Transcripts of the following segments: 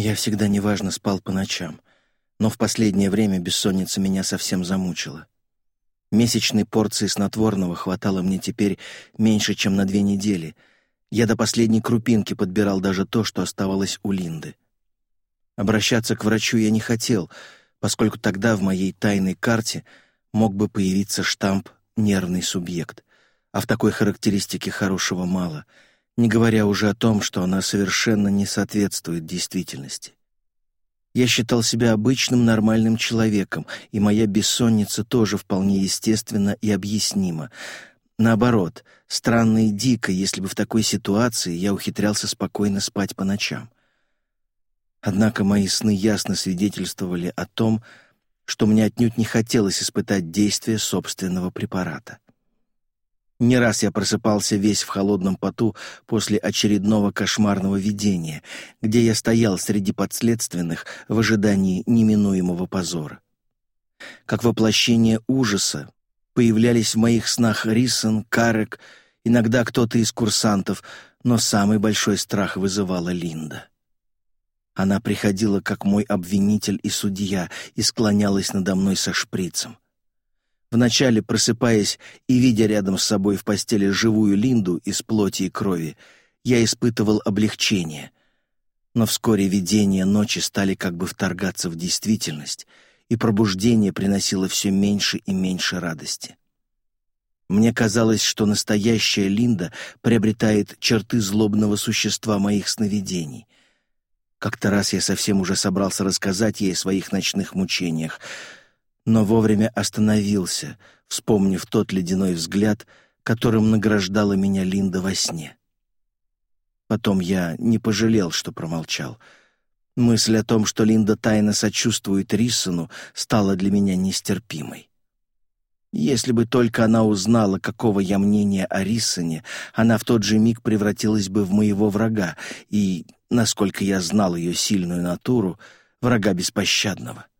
Я всегда неважно спал по ночам, но в последнее время бессонница меня совсем замучила. Месячной порции снотворного хватало мне теперь меньше, чем на две недели. Я до последней крупинки подбирал даже то, что оставалось у Линды. Обращаться к врачу я не хотел, поскольку тогда в моей тайной карте мог бы появиться штамп «нервный субъект», а в такой характеристике хорошего мало — не говоря уже о том, что она совершенно не соответствует действительности. Я считал себя обычным нормальным человеком, и моя бессонница тоже вполне естественна и объяснима. Наоборот, странно и дико, если бы в такой ситуации я ухитрялся спокойно спать по ночам. Однако мои сны ясно свидетельствовали о том, что мне отнюдь не хотелось испытать действие собственного препарата. Не раз я просыпался весь в холодном поту после очередного кошмарного видения, где я стоял среди подследственных в ожидании неминуемого позора. Как воплощение ужаса появлялись в моих снах Рисон, Карек, иногда кто-то из курсантов, но самый большой страх вызывала Линда. Она приходила как мой обвинитель и судья и склонялась надо мной со шприцем — Вначале просыпаясь и видя рядом с собой в постели живую Линду из плоти и крови, я испытывал облегчение. Но вскоре видения ночи стали как бы вторгаться в действительность, и пробуждение приносило все меньше и меньше радости. Мне казалось, что настоящая Линда приобретает черты злобного существа моих сновидений. Как-то раз я совсем уже собрался рассказать ей о своих ночных мучениях, но вовремя остановился, вспомнив тот ледяной взгляд, которым награждала меня Линда во сне. Потом я не пожалел, что промолчал. Мысль о том, что Линда тайно сочувствует Риссону, стала для меня нестерпимой. Если бы только она узнала, какого я мнения о Риссоне, она в тот же миг превратилась бы в моего врага и, насколько я знал ее сильную натуру, врага беспощадного —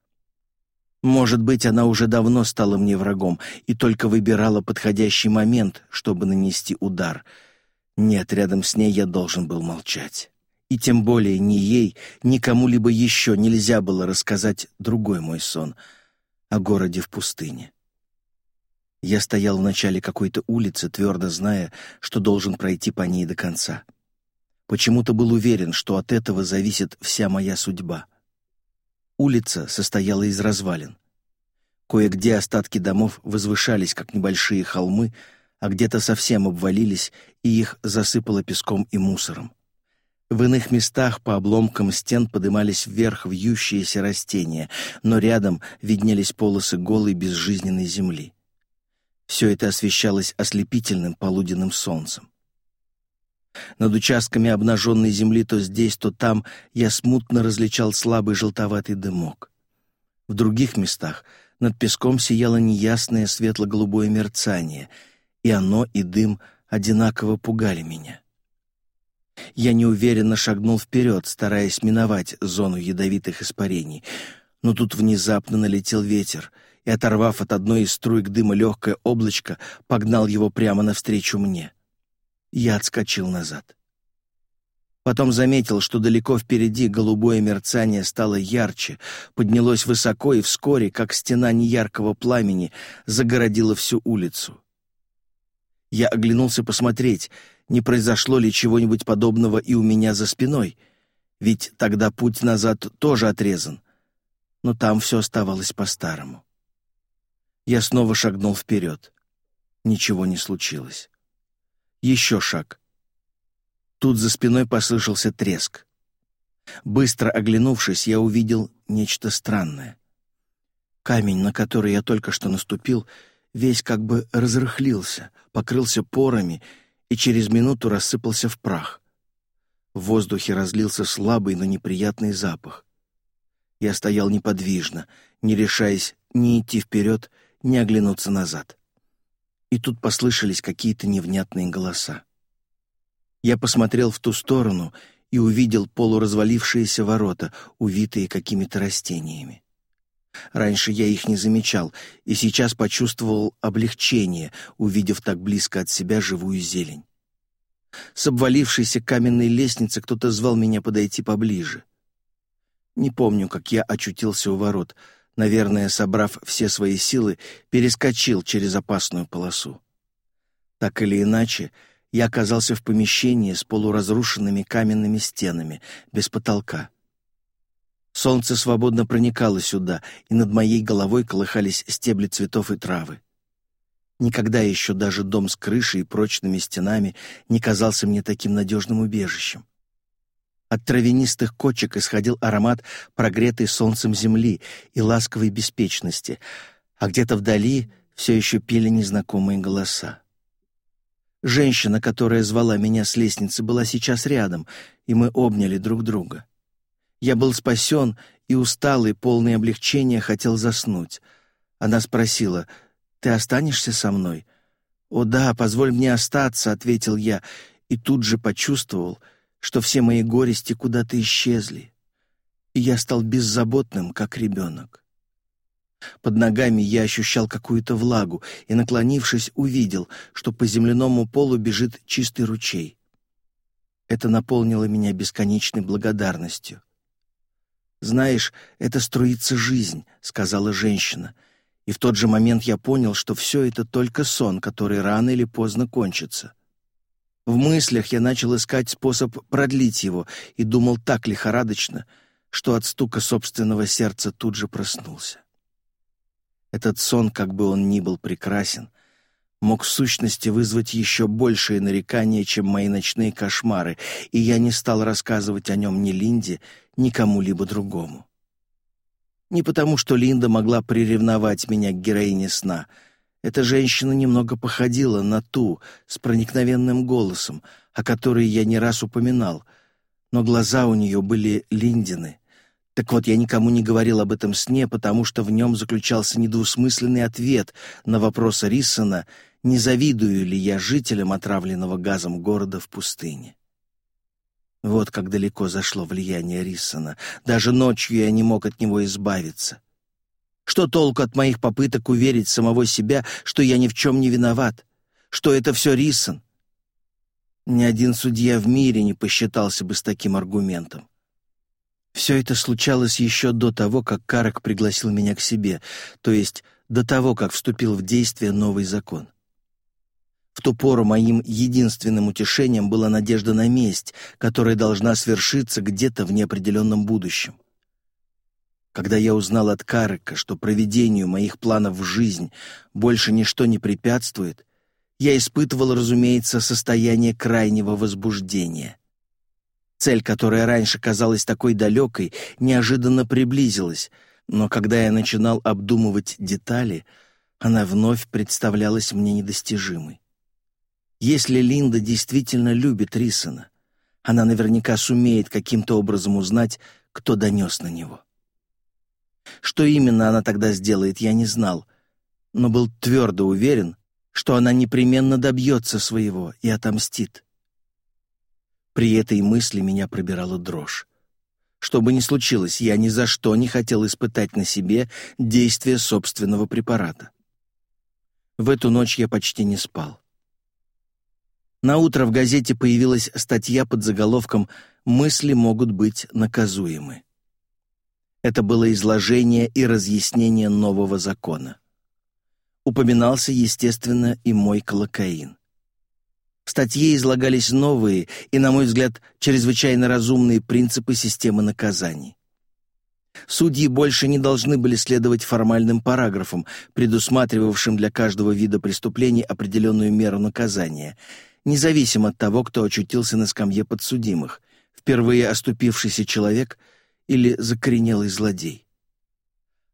может быть, она уже давно стала мне врагом и только выбирала подходящий момент, чтобы нанести удар. Нет, рядом с ней я должен был молчать. И тем более ни ей, ни кому-либо еще нельзя было рассказать другой мой сон о городе в пустыне. Я стоял в начале какой-то улицы, твердо зная, что должен пройти по ней до конца. Почему-то был уверен, что от этого зависит вся моя судьба — Улица состояла из развалин. Кое-где остатки домов возвышались, как небольшие холмы, а где-то совсем обвалились, и их засыпало песком и мусором. В иных местах по обломкам стен подымались вверх вьющиеся растения, но рядом виднелись полосы голой безжизненной земли. Все это освещалось ослепительным полуденным солнцем. Над участками обнаженной земли то здесь, то там я смутно различал слабый желтоватый дымок. В других местах над песком сияло неясное светло-голубое мерцание, и оно и дым одинаково пугали меня. Я неуверенно шагнул вперед, стараясь миновать зону ядовитых испарений, но тут внезапно налетел ветер — и, оторвав от одной из струек дыма легкое облачко, погнал его прямо навстречу мне. Я отскочил назад. Потом заметил, что далеко впереди голубое мерцание стало ярче, поднялось высоко и вскоре, как стена неяркого пламени, загородило всю улицу. Я оглянулся посмотреть, не произошло ли чего-нибудь подобного и у меня за спиной, ведь тогда путь назад тоже отрезан. Но там все оставалось по-старому. Я снова шагнул вперед. Ничего не случилось. Еще шаг. Тут за спиной послышался треск. Быстро оглянувшись, я увидел нечто странное. Камень, на который я только что наступил, весь как бы разрыхлился, покрылся порами и через минуту рассыпался в прах. В воздухе разлился слабый, но неприятный запах. Я стоял неподвижно, не решаясь ни идти вперед, ни оглянуться назад и тут послышались какие-то невнятные голоса. Я посмотрел в ту сторону и увидел полуразвалившиеся ворота, увитые какими-то растениями. Раньше я их не замечал, и сейчас почувствовал облегчение, увидев так близко от себя живую зелень. С обвалившейся каменной лестницы кто-то звал меня подойти поближе. Не помню, как я очутился у ворот — наверное, собрав все свои силы, перескочил через опасную полосу. Так или иначе, я оказался в помещении с полуразрушенными каменными стенами, без потолка. Солнце свободно проникало сюда, и над моей головой колыхались стебли цветов и травы. Никогда еще даже дом с крышей и прочными стенами не казался мне таким надежным убежищем. От травянистых кочек исходил аромат прогретой солнцем земли и ласковой беспечности, а где-то вдали все еще пели незнакомые голоса. Женщина, которая звала меня с лестницы, была сейчас рядом, и мы обняли друг друга. Я был спасен и усталый, полный облегчения, хотел заснуть. Она спросила, «Ты останешься со мной?» «О да, позволь мне остаться», — ответил я, и тут же почувствовал — что все мои горести куда-то исчезли, и я стал беззаботным, как ребенок. Под ногами я ощущал какую-то влагу и, наклонившись, увидел, что по земляному полу бежит чистый ручей. Это наполнило меня бесконечной благодарностью. «Знаешь, это струится жизнь», — сказала женщина. И в тот же момент я понял, что все это только сон, который рано или поздно кончится. В мыслях я начал искать способ продлить его и думал так лихорадочно, что от стука собственного сердца тут же проснулся. Этот сон, как бы он ни был прекрасен, мог в сущности вызвать еще большие нарекания, чем мои ночные кошмары, и я не стал рассказывать о нем ни Линде, ни кому-либо другому. Не потому, что Линда могла приревновать меня к героине сна — эта женщина немного походила на ту, с проникновенным голосом, о которой я не раз упоминал, но глаза у нее были линдины. Так вот, я никому не говорил об этом сне, потому что в нем заключался недвусмысленный ответ на вопрос Риссона, не завидую ли я жителям отравленного газом города в пустыне. Вот как далеко зашло влияние Риссона. Даже ночью я не мог от него избавиться. Что толку от моих попыток уверить самого себя, что я ни в чем не виноват, что это все Рисон? Ни один судья в мире не посчитался бы с таким аргументом. Все это случалось еще до того, как Карак пригласил меня к себе, то есть до того, как вступил в действие новый закон. В ту пору моим единственным утешением была надежда на месть, которая должна свершиться где-то в неопределенном будущем. Когда я узнал от Карыка, что проведению моих планов в жизнь больше ничто не препятствует, я испытывал, разумеется, состояние крайнего возбуждения. Цель, которая раньше казалась такой далекой, неожиданно приблизилась, но когда я начинал обдумывать детали, она вновь представлялась мне недостижимой. Если Линда действительно любит Рисона, она наверняка сумеет каким-то образом узнать, кто донес на него. Что именно она тогда сделает, я не знал, но был твердо уверен, что она непременно добьется своего и отомстит. При этой мысли меня пробирала дрожь. Что бы ни случилось, я ни за что не хотел испытать на себе действие собственного препарата. В эту ночь я почти не спал. На утро в газете появилась статья под заголовком «Мысли могут быть наказуемы». Это было изложение и разъяснение нового закона. Упоминался, естественно, и мой колокаин. В статье излагались новые и, на мой взгляд, чрезвычайно разумные принципы системы наказаний. Судьи больше не должны были следовать формальным параграфам, предусматривавшим для каждого вида преступлений определенную меру наказания, независимо от того, кто очутился на скамье подсудимых. Впервые оступившийся человек — или закоренелый злодей.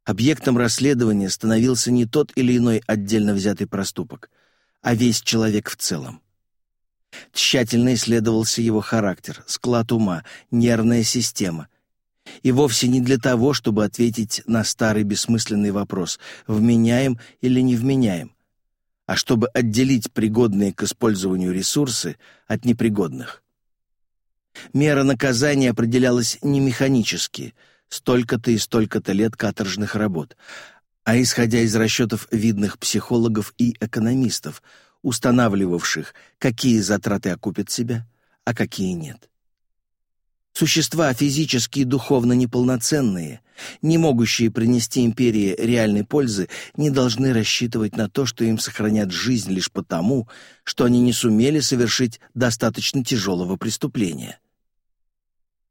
Объектом расследования становился не тот или иной отдельно взятый проступок, а весь человек в целом. Тщательно исследовался его характер, склад ума, нервная система. И вовсе не для того, чтобы ответить на старый бессмысленный вопрос «вменяем или не вменяем?», а чтобы отделить пригодные к использованию ресурсы от непригодных. Мера наказания определялась не механически, столько-то и столько-то лет каторжных работ, а исходя из расчетов видных психологов и экономистов, устанавливавших, какие затраты окупят себя, а какие нет. Существа физически и духовно неполноценные, не могущие принести империи реальной пользы, не должны рассчитывать на то, что им сохранят жизнь лишь потому, что они не сумели совершить достаточно тяжелого преступления.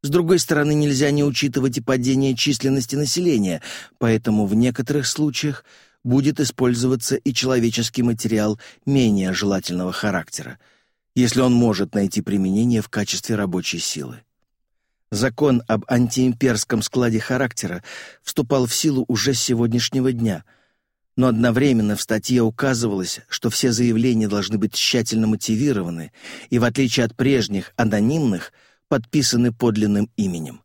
С другой стороны, нельзя не учитывать и падение численности населения, поэтому в некоторых случаях будет использоваться и человеческий материал менее желательного характера, если он может найти применение в качестве рабочей силы. Закон об антиимперском складе характера вступал в силу уже с сегодняшнего дня, но одновременно в статье указывалось, что все заявления должны быть тщательно мотивированы и, в отличие от прежних анонимных, подписаны подлинным именем.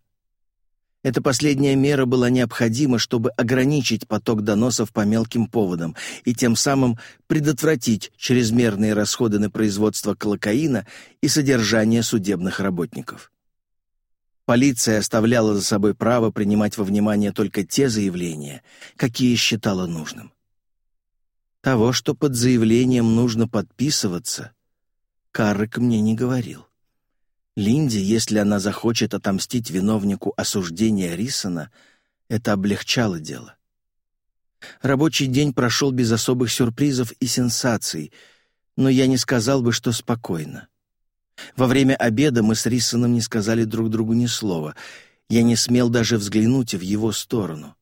Эта последняя мера была необходима, чтобы ограничить поток доносов по мелким поводам и тем самым предотвратить чрезмерные расходы на производство колокаина и содержание судебных работников. Полиция оставляла за собой право принимать во внимание только те заявления, какие считала нужным. Того, что под заявлением нужно подписываться, Каррек мне не говорил. Линде, если она захочет отомстить виновнику осуждения Рисона, это облегчало дело. Рабочий день прошел без особых сюрпризов и сенсаций, но я не сказал бы, что спокойно. Во время обеда мы с Рисоном не сказали друг другу ни слова. Я не смел даже взглянуть в его сторону.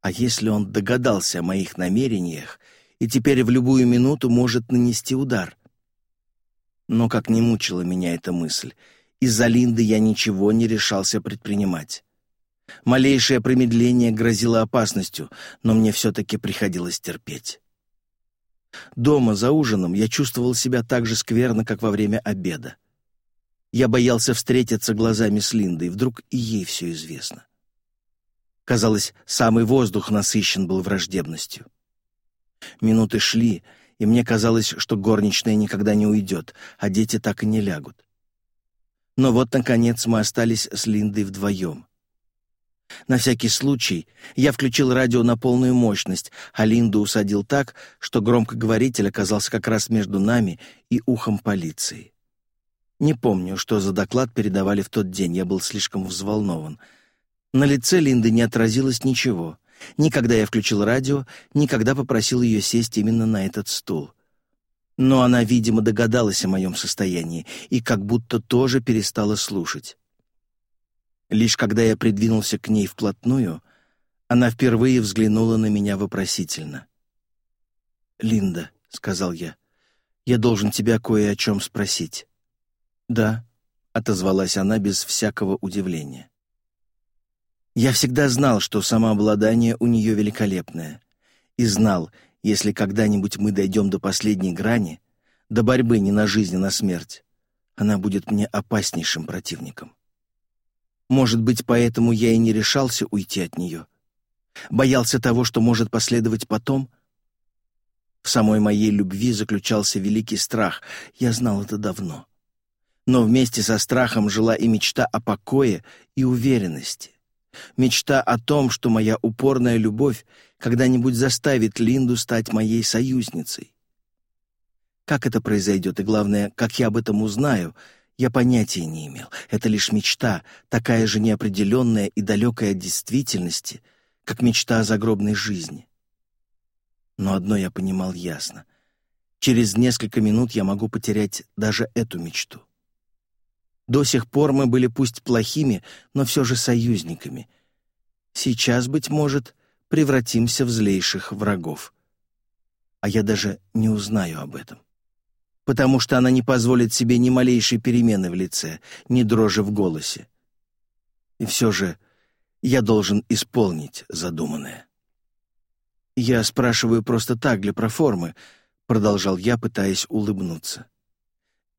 А если он догадался о моих намерениях и теперь в любую минуту может нанести удар? но как не мучила меня эта мысль. Из-за Линды я ничего не решался предпринимать. Малейшее промедление грозило опасностью, но мне все-таки приходилось терпеть. Дома, за ужином, я чувствовал себя так же скверно, как во время обеда. Я боялся встретиться глазами с Линдой, вдруг и ей все известно. Казалось, самый воздух насыщен был враждебностью. Минуты шли, и мне казалось, что горничная никогда не уйдет, а дети так и не лягут. Но вот, наконец, мы остались с Линдой вдвоем. На всякий случай я включил радио на полную мощность, а Линду усадил так, что громкоговоритель оказался как раз между нами и ухом полиции. Не помню, что за доклад передавали в тот день, я был слишком взволнован. На лице Линды не отразилось ничего — ни когда я включил радио, ни когда попросил ее сесть именно на этот стул. Но она, видимо, догадалась о моем состоянии и как будто тоже перестала слушать. Лишь когда я придвинулся к ней вплотную, она впервые взглянула на меня вопросительно. «Линда», — сказал я, — «я должен тебя кое о чем спросить». «Да», — отозвалась она без всякого удивления. Я всегда знал, что самообладание у нее великолепное. И знал, если когда-нибудь мы дойдем до последней грани, до борьбы не на жизнь, а на смерть, она будет мне опаснейшим противником. Может быть, поэтому я и не решался уйти от нее. Боялся того, что может последовать потом. В самой моей любви заключался великий страх. Я знал это давно. Но вместе со страхом жила и мечта о покое и уверенности. Мечта о том, что моя упорная любовь когда-нибудь заставит Линду стать моей союзницей. Как это произойдет, и главное, как я об этом узнаю, я понятия не имел. Это лишь мечта, такая же неопределенная и далекая от действительности, как мечта о загробной жизни. Но одно я понимал ясно. Через несколько минут я могу потерять даже эту мечту. До сих пор мы были пусть плохими, но все же союзниками. Сейчас, быть может, превратимся в злейших врагов. А я даже не узнаю об этом. Потому что она не позволит себе ни малейшей перемены в лице, ни дрожи в голосе. И все же я должен исполнить задуманное. «Я спрашиваю просто так, для проформы», — продолжал я, пытаясь улыбнуться.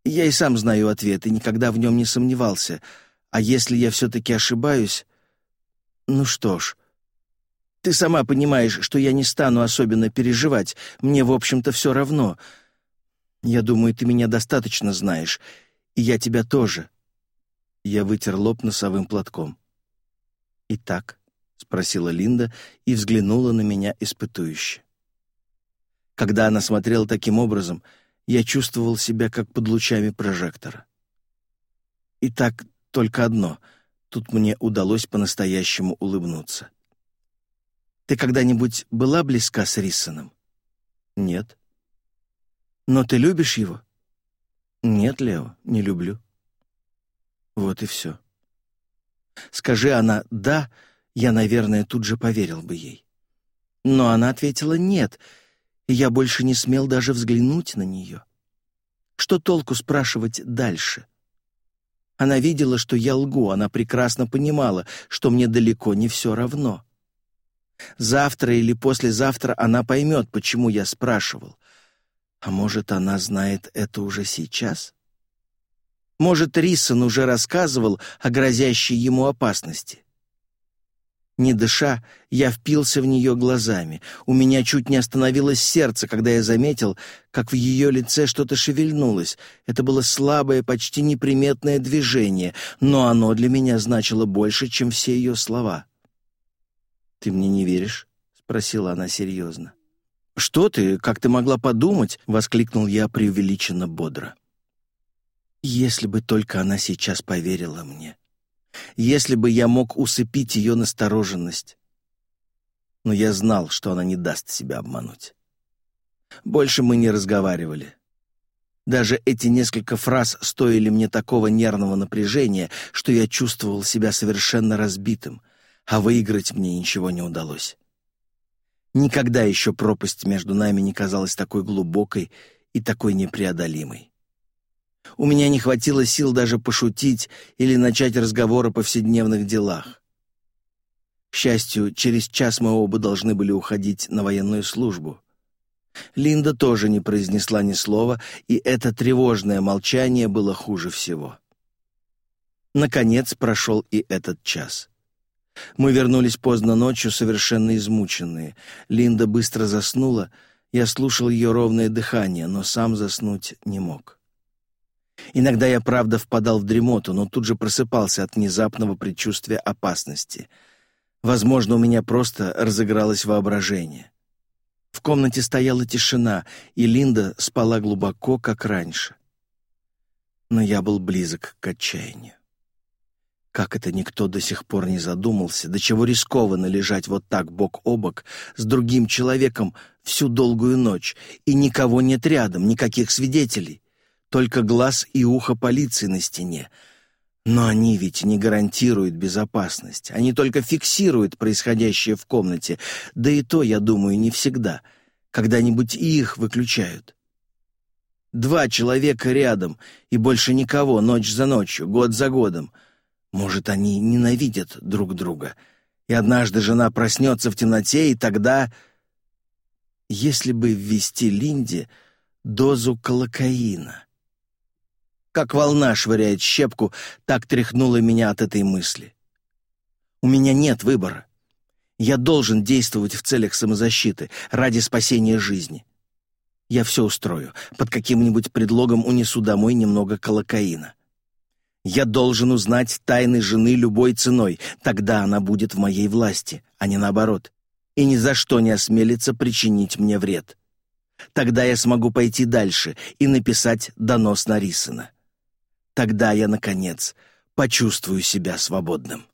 Я и сам знаю ответ, и никогда в нем не сомневался. А если я все-таки ошибаюсь... Ну что ж... Ты сама понимаешь, что я не стану особенно переживать. Мне, в общем-то, все равно. Я думаю, ты меня достаточно знаешь. И я тебя тоже. Я вытер лоб носовым платком. «Итак?» — спросила Линда и взглянула на меня испытующе. Когда она смотрела таким образом — я чувствовал себя как под лучами прожектора. И так только одно. Тут мне удалось по-настоящему улыбнуться. «Ты когда-нибудь была близка с Риссоном?» «Нет». «Но ты любишь его?» «Нет, Лео, не люблю». Вот и все. Скажи она «да», я, наверное, тут же поверил бы ей. Но она ответила «нет», и я больше не смел даже взглянуть на нее. Что толку спрашивать дальше? Она видела, что я лгу, она прекрасно понимала, что мне далеко не все равно. Завтра или послезавтра она поймет, почему я спрашивал. А может, она знает это уже сейчас? Может, Риссон уже рассказывал о грозящей ему опасности? Не дыша, я впился в нее глазами. У меня чуть не остановилось сердце, когда я заметил, как в ее лице что-то шевельнулось. Это было слабое, почти неприметное движение, но оно для меня значило больше, чем все ее слова. «Ты мне не веришь?» — спросила она серьезно. «Что ты? Как ты могла подумать?» — воскликнул я преувеличенно бодро. «Если бы только она сейчас поверила мне», если бы я мог усыпить ее настороженность. Но я знал, что она не даст себя обмануть. Больше мы не разговаривали. Даже эти несколько фраз стоили мне такого нервного напряжения, что я чувствовал себя совершенно разбитым, а выиграть мне ничего не удалось. Никогда еще пропасть между нами не казалась такой глубокой и такой непреодолимой. У меня не хватило сил даже пошутить или начать разговор о повседневных делах. К счастью, через час мы оба должны были уходить на военную службу. Линда тоже не произнесла ни слова, и это тревожное молчание было хуже всего. Наконец прошел и этот час. Мы вернулись поздно ночью, совершенно измученные. Линда быстро заснула, я слушал ее ровное дыхание, но сам заснуть не мог. Иногда я, правда, впадал в дремоту, но тут же просыпался от внезапного предчувствия опасности. Возможно, у меня просто разыгралось воображение. В комнате стояла тишина, и Линда спала глубоко, как раньше. Но я был близок к отчаянию. Как это никто до сих пор не задумался, до чего рискованно лежать вот так бок о бок с другим человеком всю долгую ночь, и никого нет рядом, никаких свидетелей только глаз и ухо полиции на стене. Но они ведь не гарантируют безопасность, они только фиксируют происходящее в комнате, да и то, я думаю, не всегда. Когда-нибудь и их выключают. Два человека рядом, и больше никого, ночь за ночью, год за годом. Может, они ненавидят друг друга. И однажды жена проснется в темноте, и тогда... Если бы ввести Линде дозу колокаина — как волна швыряет щепку, так тряхнуло меня от этой мысли. У меня нет выбора. Я должен действовать в целях самозащиты, ради спасения жизни. Я все устрою, под каким-нибудь предлогом унесу домой немного колокаина. Я должен узнать тайны жены любой ценой, тогда она будет в моей власти, а не наоборот. И ни за что не осмелится причинить мне вред. Тогда я смогу пойти дальше и написать донос на Рисона. Тогда я, наконец, почувствую себя свободным.